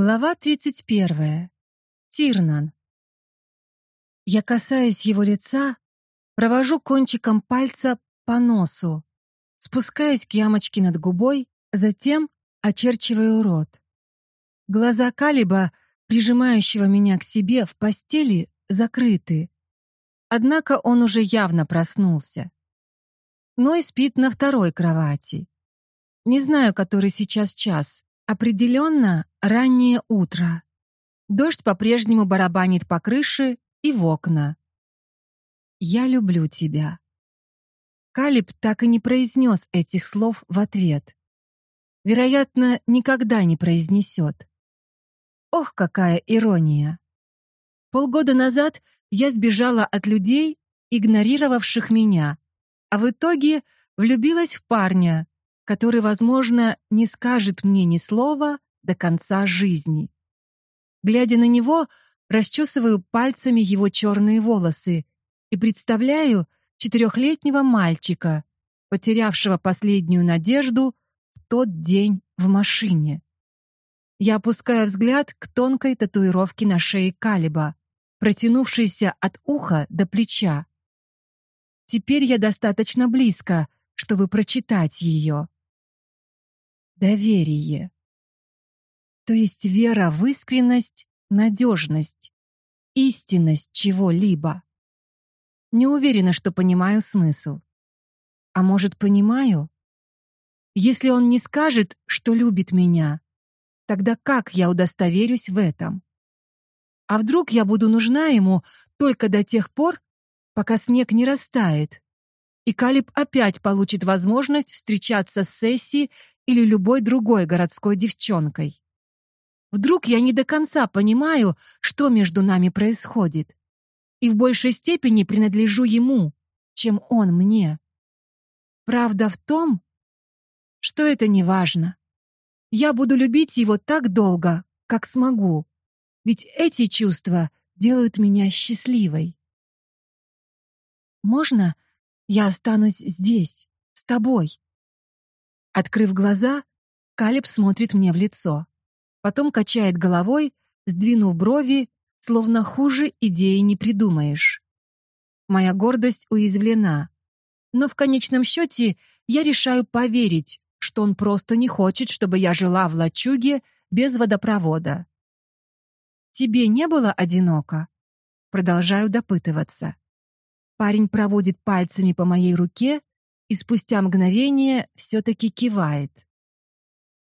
Глава 31. Тирнан. Я касаюсь его лица, провожу кончиком пальца по носу, спускаюсь к ямочке над губой, затем очерчиваю рот. Глаза Калиба, прижимающего меня к себе в постели, закрыты. Однако он уже явно проснулся. Но и спит на второй кровати. Не знаю, который сейчас час. Определенно, раннее утро. Дождь по-прежнему барабанит по крыше и в окна. «Я люблю тебя». Калиб так и не произнес этих слов в ответ. Вероятно, никогда не произнесет. Ох, какая ирония. Полгода назад я сбежала от людей, игнорировавших меня, а в итоге влюбилась в парня, который, возможно, не скажет мне ни слова до конца жизни. Глядя на него, расчесываю пальцами его черные волосы и представляю четырехлетнего мальчика, потерявшего последнюю надежду в тот день в машине. Я опускаю взгляд к тонкой татуировке на шее Калиба, протянувшейся от уха до плеча. Теперь я достаточно близко, чтобы прочитать ее доверие. То есть вера в искренность, надежность, истинность чего-либо. Не уверена, что понимаю смысл. А может, понимаю? Если он не скажет, что любит меня, тогда как я удостоверюсь в этом? А вдруг я буду нужна ему только до тех пор, пока снег не растает, и Калиб опять получит возможность встречаться с Сесси или любой другой городской девчонкой. Вдруг я не до конца понимаю, что между нами происходит, и в большей степени принадлежу ему, чем он мне. Правда в том, что это не важно. Я буду любить его так долго, как смогу, ведь эти чувства делают меня счастливой. Можно я останусь здесь, с тобой? Открыв глаза, Калиб смотрит мне в лицо. Потом качает головой, сдвинув брови, словно хуже идеи не придумаешь. Моя гордость уязвлена. Но в конечном счете я решаю поверить, что он просто не хочет, чтобы я жила в лачуге без водопровода. «Тебе не было одиноко?» Продолжаю допытываться. Парень проводит пальцами по моей руке, и спустя мгновение все-таки кивает.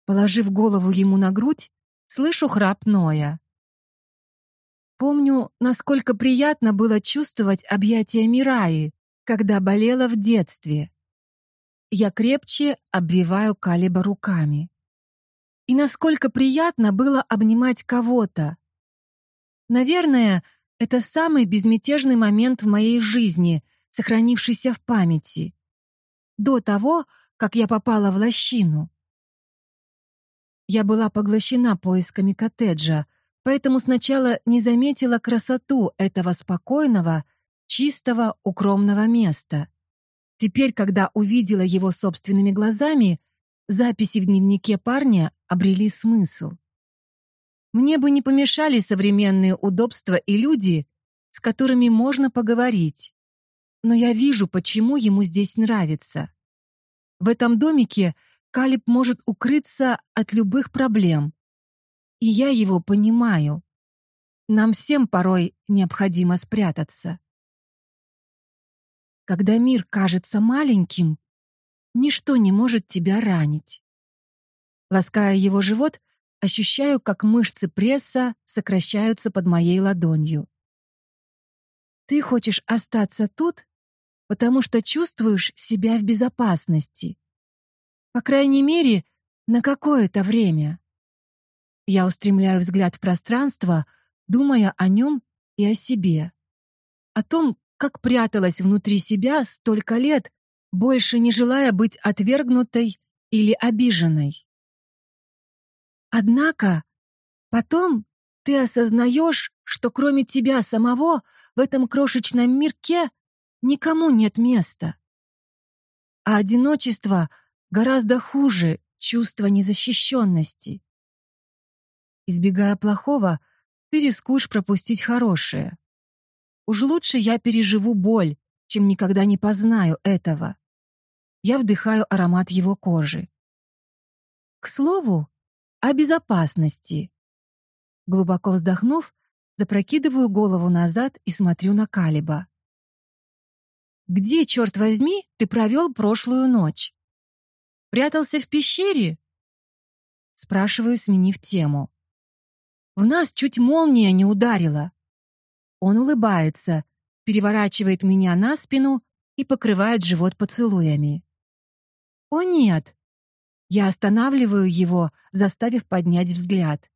Положив голову ему на грудь, слышу храп Ноя. Помню, насколько приятно было чувствовать объятия Мираи, когда болела в детстве. Я крепче обвиваю Калиба руками. И насколько приятно было обнимать кого-то. Наверное, это самый безмятежный момент в моей жизни, сохранившийся в памяти до того, как я попала в лощину. Я была поглощена поисками коттеджа, поэтому сначала не заметила красоту этого спокойного, чистого, укромного места. Теперь, когда увидела его собственными глазами, записи в дневнике парня обрели смысл. Мне бы не помешали современные удобства и люди, с которыми можно поговорить но я вижу, почему ему здесь нравится. В этом домике Калиб может укрыться от любых проблем. И я его понимаю. Нам всем порой необходимо спрятаться. Когда мир кажется маленьким, ничто не может тебя ранить. Лаская его живот, ощущаю, как мышцы пресса сокращаются под моей ладонью. Ты хочешь остаться тут потому что чувствуешь себя в безопасности. По крайней мере, на какое-то время. Я устремляю взгляд в пространство, думая о нем и о себе. О том, как пряталась внутри себя столько лет, больше не желая быть отвергнутой или обиженной. Однако потом ты осознаешь, что кроме тебя самого в этом крошечном мирке никому нет места. А одиночество гораздо хуже чувства незащищенности. Избегая плохого, ты рискуешь пропустить хорошее. Уж лучше я переживу боль, чем никогда не познаю этого. Я вдыхаю аромат его кожи. К слову, о безопасности. Глубоко вздохнув, запрокидываю голову назад и смотрю на Калиба. «Где, черт возьми, ты провел прошлую ночь? Прятался в пещере?» Спрашиваю, сменив тему. «В нас чуть молния не ударила». Он улыбается, переворачивает меня на спину и покрывает живот поцелуями. «О нет!» Я останавливаю его, заставив поднять взгляд.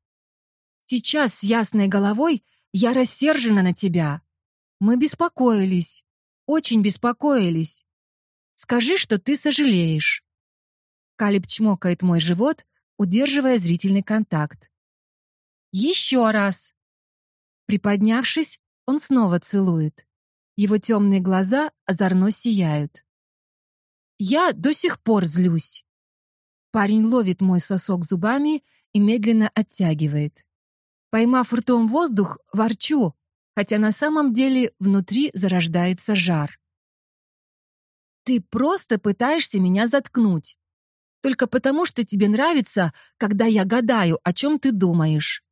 «Сейчас с ясной головой я рассержена на тебя. Мы беспокоились, очень беспокоились. Скажи, что ты сожалеешь». Калиб чмокает мой живот, удерживая зрительный контакт. «Еще раз!» Приподнявшись, он снова целует. Его темные глаза озорно сияют. «Я до сих пор злюсь!» Парень ловит мой сосок зубами и медленно оттягивает. Поймав ртом воздух, ворчу, хотя на самом деле внутри зарождается жар. «Ты просто пытаешься меня заткнуть. Только потому, что тебе нравится, когда я гадаю, о чем ты думаешь».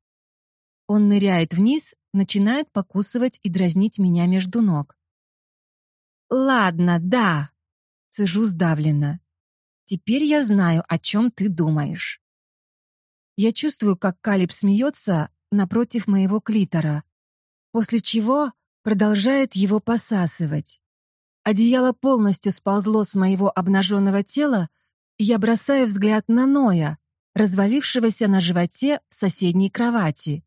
Он ныряет вниз, начинает покусывать и дразнить меня между ног. «Ладно, да», — цежу сдавленно. «Теперь я знаю, о чем ты думаешь». Я чувствую, как Калиб смеется напротив моего клитора, после чего продолжает его посасывать. Одеяло полностью сползло с моего обнаженного тела, я бросаю взгляд на Ноя, развалившегося на животе в соседней кровати.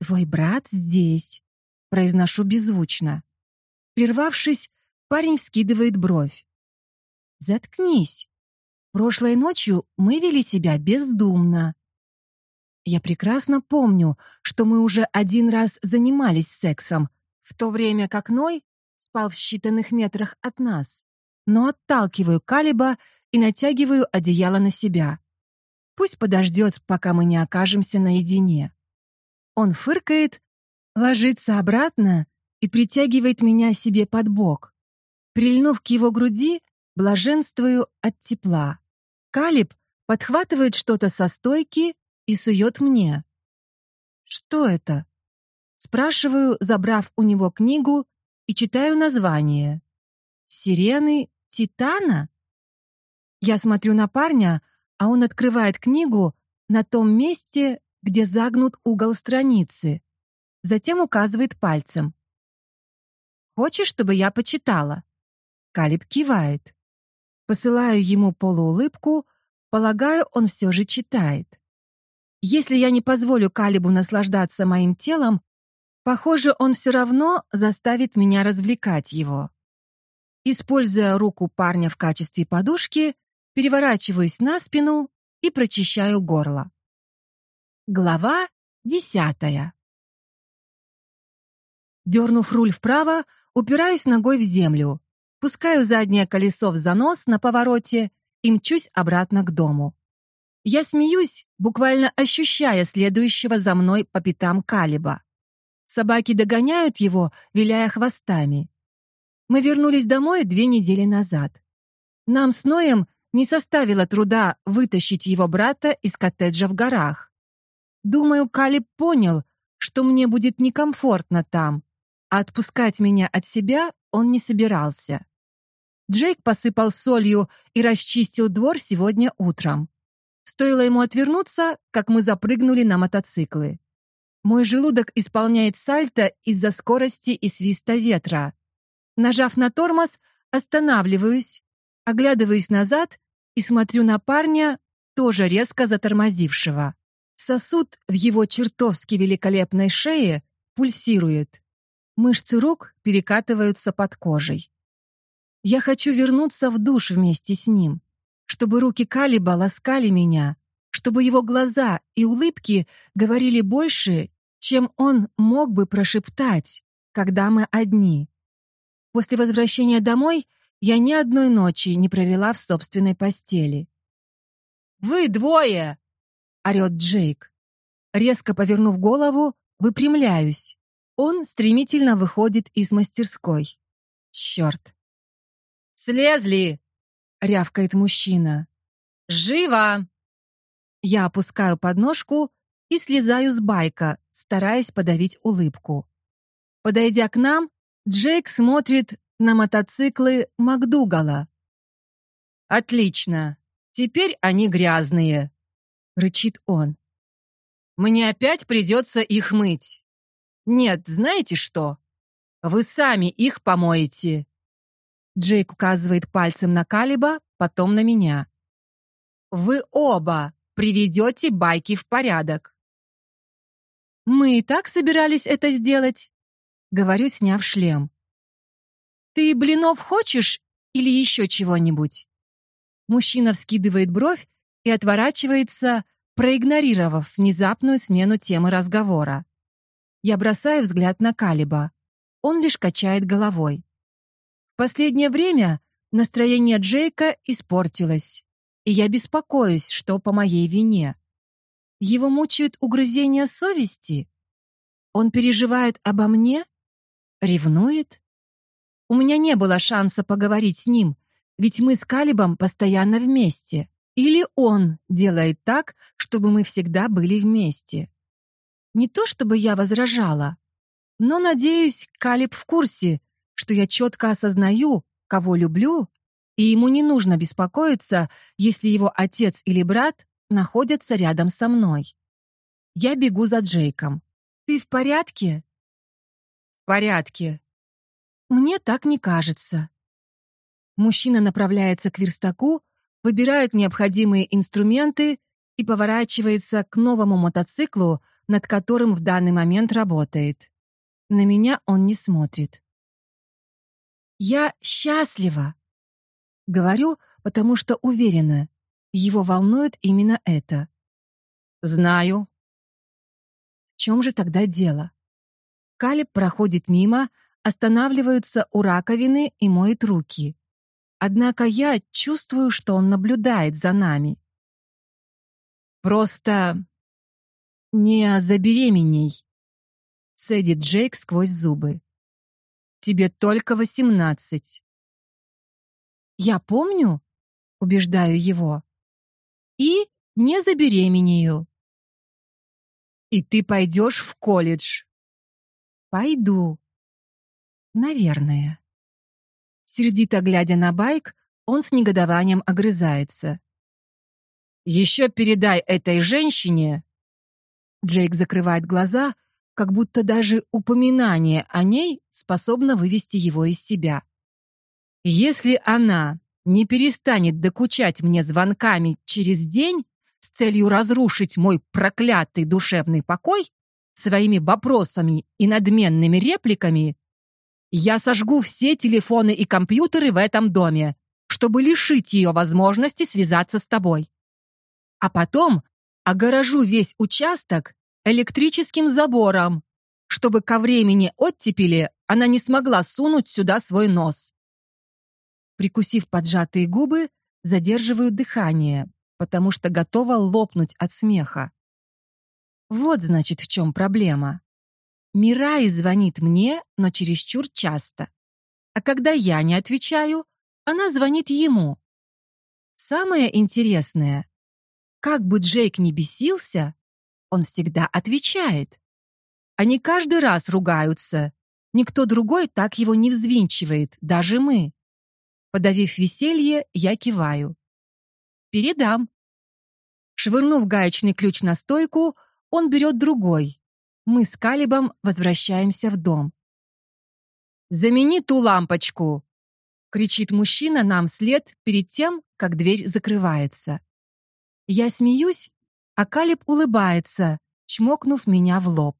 «Твой брат здесь», — произношу беззвучно. Прервавшись, парень вскидывает бровь. «Заткнись. Прошлой ночью мы вели себя бездумно. Я прекрасно помню, что мы уже один раз занимались сексом, в то время как Ной спал в считанных метрах от нас. Но отталкиваю Калиба и натягиваю одеяло на себя. Пусть подождет, пока мы не окажемся наедине. Он фыркает, ложится обратно и притягивает меня себе под бок. Прильнув к его груди, блаженствую от тепла. Калиб подхватывает что-то со стойки и сует мне. «Что это?» Спрашиваю, забрав у него книгу, и читаю название. «Сирены Титана?» Я смотрю на парня, а он открывает книгу на том месте, где загнут угол страницы. Затем указывает пальцем. «Хочешь, чтобы я почитала?» Калиб кивает. Посылаю ему полуулыбку, полагаю, он все же читает. Если я не позволю Калибу наслаждаться моим телом, похоже, он все равно заставит меня развлекать его. Используя руку парня в качестве подушки, переворачиваюсь на спину и прочищаю горло. Глава десятая. Дернув руль вправо, упираюсь ногой в землю, пускаю заднее колесо в занос на повороте и мчусь обратно к дому. Я смеюсь, буквально ощущая следующего за мной по пятам Калиба. Собаки догоняют его, виляя хвостами. Мы вернулись домой две недели назад. Нам с Ноем не составило труда вытащить его брата из коттеджа в горах. Думаю, Калиб понял, что мне будет некомфортно там, а отпускать меня от себя он не собирался. Джейк посыпал солью и расчистил двор сегодня утром. Стоило ему отвернуться, как мы запрыгнули на мотоциклы. Мой желудок исполняет сальто из-за скорости и свиста ветра. Нажав на тормоз, останавливаюсь, оглядываюсь назад и смотрю на парня, тоже резко затормозившего. Сосуд в его чертовски великолепной шее пульсирует. Мышцы рук перекатываются под кожей. Я хочу вернуться в душ вместе с ним чтобы руки Калиба ласкали меня, чтобы его глаза и улыбки говорили больше, чем он мог бы прошептать, когда мы одни. После возвращения домой я ни одной ночи не провела в собственной постели. «Вы двое!» — орёт Джейк. Резко повернув голову, выпрямляюсь. Он стремительно выходит из мастерской. Черт. «Слезли!» — рявкает мужчина. «Живо!» Я опускаю подножку и слезаю с байка, стараясь подавить улыбку. Подойдя к нам, Джейк смотрит на мотоциклы МакДугала. «Отлично. Теперь они грязные», — рычит он. «Мне опять придется их мыть. Нет, знаете что? Вы сами их помоете». Джейк указывает пальцем на Калиба, потом на меня. «Вы оба приведете байки в порядок». «Мы и так собирались это сделать», — говорю, сняв шлем. «Ты блинов хочешь или еще чего-нибудь?» Мужчина вскидывает бровь и отворачивается, проигнорировав внезапную смену темы разговора. Я бросаю взгляд на Калиба. Он лишь качает головой. В последнее время настроение Джейка испортилось, и я беспокоюсь, что по моей вине. Его мучают угрызения совести? Он переживает обо мне? Ревнует? У меня не было шанса поговорить с ним, ведь мы с Калибом постоянно вместе. Или он делает так, чтобы мы всегда были вместе. Не то чтобы я возражала, но, надеюсь, Калиб в курсе, что я четко осознаю, кого люблю, и ему не нужно беспокоиться, если его отец или брат находятся рядом со мной. Я бегу за Джейком. «Ты в порядке?» «В порядке». «Мне так не кажется». Мужчина направляется к верстаку, выбирает необходимые инструменты и поворачивается к новому мотоциклу, над которым в данный момент работает. На меня он не смотрит. «Я счастлива!» Говорю, потому что уверена, его волнует именно это. «Знаю». В чем же тогда дело? Калиб проходит мимо, останавливаются у раковины и моет руки. Однако я чувствую, что он наблюдает за нами. «Просто не забеременей», — цедит Джейк сквозь зубы. «Тебе только восемнадцать». «Я помню», — убеждаю его, — «и не забеременею». «И ты пойдешь в колледж?» «Пойду. Наверное». Сердито глядя на байк, он с негодованием огрызается. «Еще передай этой женщине!» Джейк закрывает глаза, как будто даже упоминание о ней способно вывести его из себя. «Если она не перестанет докучать мне звонками через день с целью разрушить мой проклятый душевный покой своими вопросами и надменными репликами, я сожгу все телефоны и компьютеры в этом доме, чтобы лишить ее возможности связаться с тобой. А потом огорожу весь участок электрическим забором, чтобы ко времени оттепели она не смогла сунуть сюда свой нос. Прикусив поджатые губы, задерживаю дыхание, потому что готова лопнуть от смеха. Вот, значит, в чем проблема. Мирай звонит мне, но чересчур часто. А когда я не отвечаю, она звонит ему. Самое интересное, как бы Джейк не бесился, он всегда отвечает. Они каждый раз ругаются. Никто другой так его не взвинчивает, даже мы. Подавив веселье, я киваю. Передам. Швырнув гаечный ключ на стойку, он берет другой, мы с Калибом возвращаемся в дом. «Замени ту лампочку!» — кричит мужчина нам вслед перед тем, как дверь закрывается. Я смеюсь, а Калиб улыбается, чмокнув меня в лоб.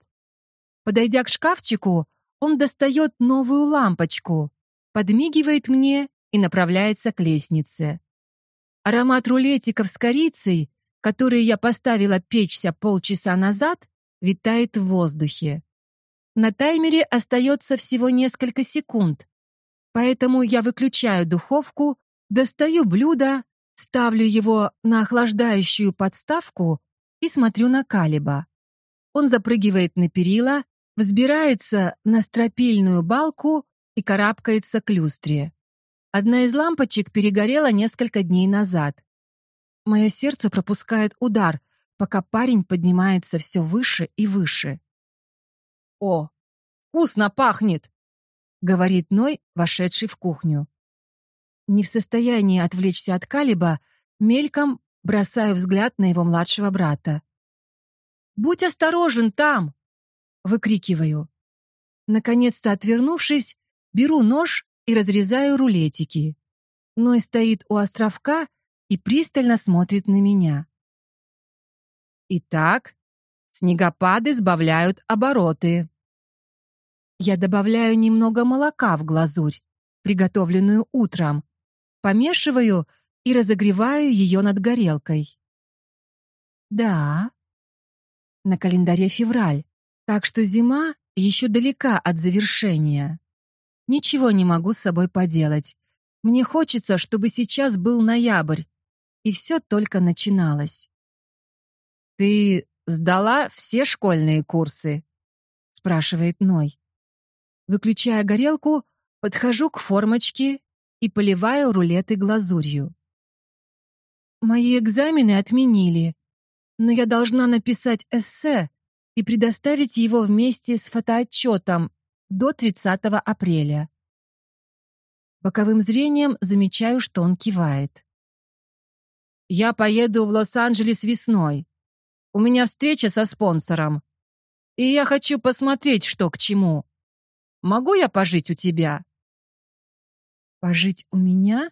Подойдя к шкафчику, он достает новую лампочку, подмигивает мне и направляется к лестнице. Аромат рулетиков с корицей, которые я поставила печься полчаса назад, витает в воздухе. На таймере остается всего несколько секунд, поэтому я выключаю духовку, достаю блюдо, ставлю его на охлаждающую подставку и смотрю на Калиба. Он запрыгивает на перила, взбирается на стропильную балку и карабкается к люстре. Одна из лампочек перегорела несколько дней назад. Мое сердце пропускает удар, пока парень поднимается все выше и выше. «О, вкусно пахнет!» — говорит Ной, вошедший в кухню. Не в состоянии отвлечься от Калиба, мельком бросаю взгляд на его младшего брата. «Будь осторожен там!» — выкрикиваю. Наконец-то отвернувшись, беру нож и разрезаю рулетики. Ной стоит у островка и пристально смотрит на меня. Итак, снегопады сбавляют обороты. Я добавляю немного молока в глазурь, приготовленную утром, помешиваю и разогреваю ее над горелкой. Да, на календаре февраль, так что зима еще далека от завершения. Ничего не могу с собой поделать. Мне хочется, чтобы сейчас был ноябрь, и все только начиналось. «Ты сдала все школьные курсы?» — спрашивает Ной. Выключая горелку, подхожу к формочке и поливаю рулеты глазурью. Мои экзамены отменили, но я должна написать эссе и предоставить его вместе с фотоотчетом до 30 апреля. Боковым зрением замечаю, что он кивает. «Я поеду в Лос-Анджелес весной. У меня встреча со спонсором. И я хочу посмотреть, что к чему. Могу я пожить у тебя?» «Пожить у меня?»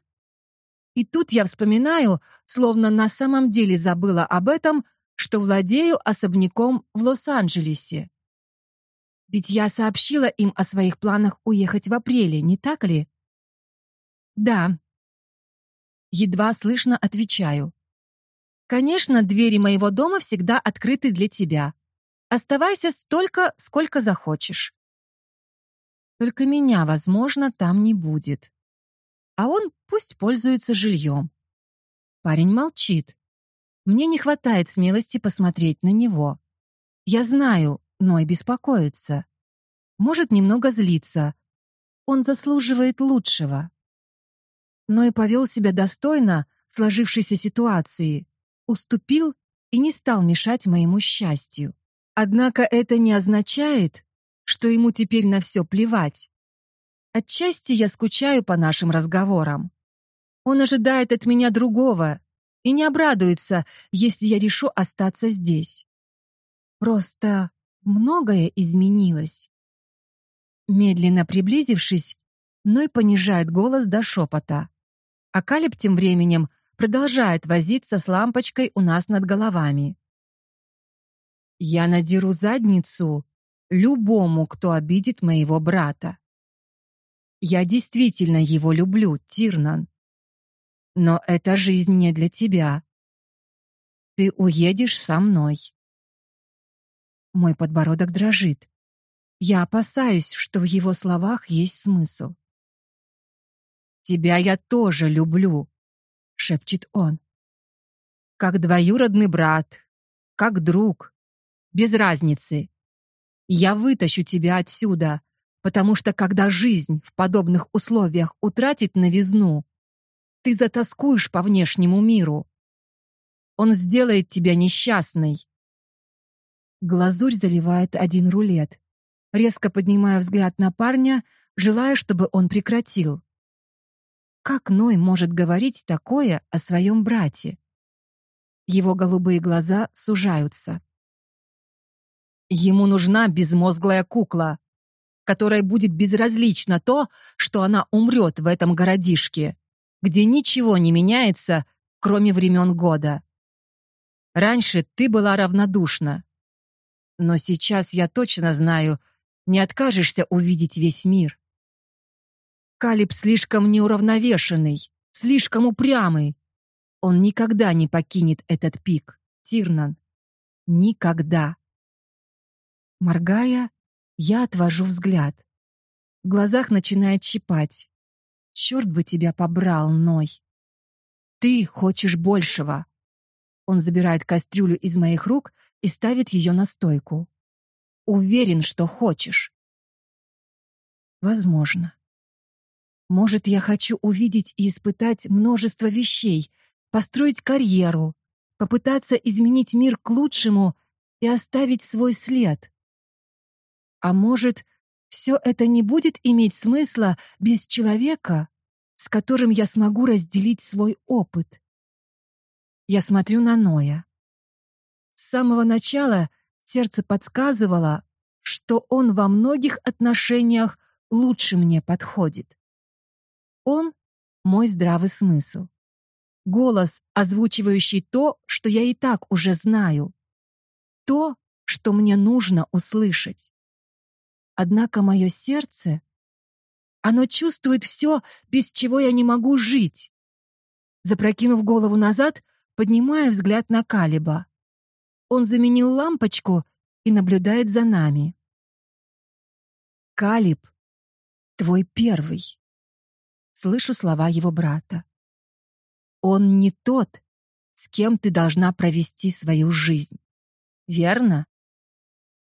И тут я вспоминаю, словно на самом деле забыла об этом, что владею особняком в Лос-Анджелесе. Ведь я сообщила им о своих планах уехать в апреле, не так ли? Да. Едва слышно отвечаю. Конечно, двери моего дома всегда открыты для тебя. Оставайся столько, сколько захочешь. Только меня, возможно, там не будет. А он пусть пользуется жильем. Парень молчит. Мне не хватает смелости посмотреть на него. Я знаю, но и беспокоится. Может немного злиться. Он заслуживает лучшего. Но и повел себя достойно в сложившейся ситуации, уступил и не стал мешать моему счастью. Однако это не означает, что ему теперь на все плевать. Отчасти я скучаю по нашим разговорам. Он ожидает от меня другого и не обрадуется, если я решу остаться здесь. Просто многое изменилось. Медленно приблизившись, Ной понижает голос до шепота. А Калиб тем временем продолжает возиться с лампочкой у нас над головами. Я надеру задницу любому, кто обидит моего брата. Я действительно его люблю, Тирнан. Но эта жизнь не для тебя. Ты уедешь со мной. Мой подбородок дрожит. Я опасаюсь, что в его словах есть смысл. «Тебя я тоже люблю», — шепчет он. «Как двоюродный брат, как друг, без разницы. Я вытащу тебя отсюда, потому что когда жизнь в подобных условиях утратит новизну, ты затаскуешь по внешнему миру. Он сделает тебя несчастной. Глазурь заливает один рулет. Резко поднимая взгляд на парня, желая, чтобы он прекратил. Как Ной может говорить такое о своем брате? Его голубые глаза сужаются. Ему нужна безмозглая кукла, которой будет безразлично то, что она умрет в этом городишке где ничего не меняется, кроме времен года. Раньше ты была равнодушна. Но сейчас я точно знаю, не откажешься увидеть весь мир. Калиб слишком неуравновешенный, слишком упрямый. Он никогда не покинет этот пик, Тирнан. Никогда. Моргая, я отвожу взгляд. В глазах начинает щипать. Черт бы тебя побрал, Ной. Ты хочешь большего. Он забирает кастрюлю из моих рук и ставит ее на стойку. Уверен, что хочешь. Возможно. Может, я хочу увидеть и испытать множество вещей, построить карьеру, попытаться изменить мир к лучшему и оставить свой след. А может, все это не будет иметь смысла без человека, с которым я смогу разделить свой опыт. Я смотрю на Ноя. С самого начала сердце подсказывало, что он во многих отношениях лучше мне подходит. Он — мой здравый смысл. Голос, озвучивающий то, что я и так уже знаю. То, что мне нужно услышать. Однако мое сердце, оно чувствует все, без чего я не могу жить. Запрокинув голову назад, поднимаю взгляд на Калиба. Он заменил лампочку и наблюдает за нами. Калиб, твой первый. Слышу слова его брата. Он не тот, с кем ты должна провести свою жизнь. Верно?